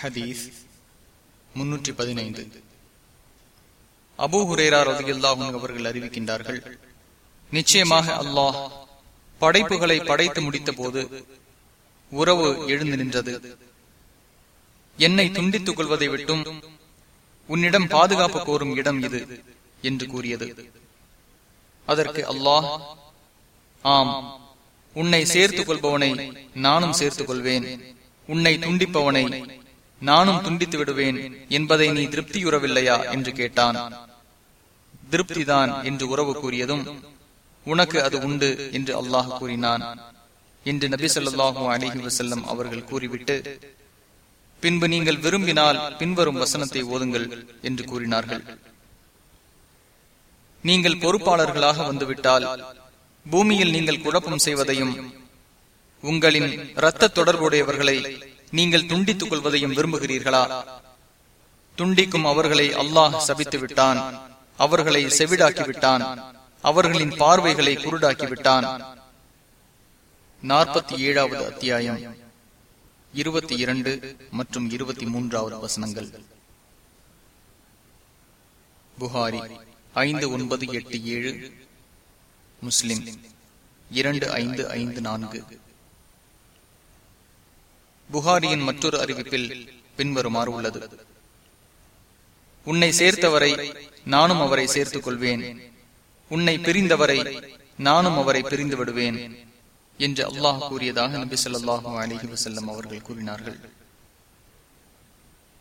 ஹதீஸ் முன்னூற்றி பதினைந்து. அபூ ஹுரேரா ரதியுல்லாஹும் அவர்கள் அறிவிக்கின்றார்கள் நிச்சயமாக அல்லாஹ் படைப்புகளை படைத்து முடித்த போது உறவு எழுந்து நின்றது. என்னை துண்டித்துக் கொள்வதை விட்டும் உன்னிடம் பாதுகாப்பு கோரும் இடம் இது என்று கூறியது. அதற்கு அல்லாஹ் ஆம் உன்னை சேர்த்துக் கொள்பவனை நானும் சேர்த்துக் கொள்வேன் உன்னை துண்டிப்பவனை நானும் துண்டித்து விடுவேன் என்பதை நீ திருப்தியுறவில்லையா என்று கேட்டான். திருப்திதான் என்று உறவு கூறியதும் உனக்கு அது உண்டு என்று அல்லாஹ் கூறினான். என்று நபி சொல்லாஹு அலிஹி வசல்லம் அவர்கள் கூறிவிட்டு பின்பு நீங்கள் விரும்பினால் பின்வரும் வசனத்தை ஓதுங்கள் என்று கூறினார்கள். நீங்கள் பொறுப்பாளர்களாக வந்துவிட்டால் பூமியில் நீங்கள் குழப்பம் செய்வதையும் உங்களின் இரத்த தொடர்புடையவர்களை நீங்கள் துண்டித்துக் கொள்வதையும் விரும்புகிறீர்களா? துண்டிக்கும் அவர்களை அல்லாஹ் சபித்து விட்டான் அவர்களை செவிடாக்கி விட்டான் அவர்களின் பார்வைகளை குருடாக்கி விட்டான் நாற்பத்தி ஏழாவது அத்தியாயம். இருபத்தி இரண்டு மற்றும் இருபத்தி மூன்றாவது வசனங்கள். புகாரி ஐந்து ஒன்பது எட்டு ஏழு. முஸ்லிம் இரண்டு ஐந்து ஐந்து நான்கு. புகாரியின் மற்றொரு அறிவிப்பில் பின்வருமாறு உள்ளது. உன்னை சேர்த்தவரை நானும் அவரை சேர்த்துக் கொள்வேன் உன்னை பிரிந்தவரை நானும் அவரை பிரிந்து விடுவேன் என்று அல்லாஹ் கூறியதாக நபி சொல்லாஹு அலிஹி வசல்லம் அவர்கள் கூறினார்கள்.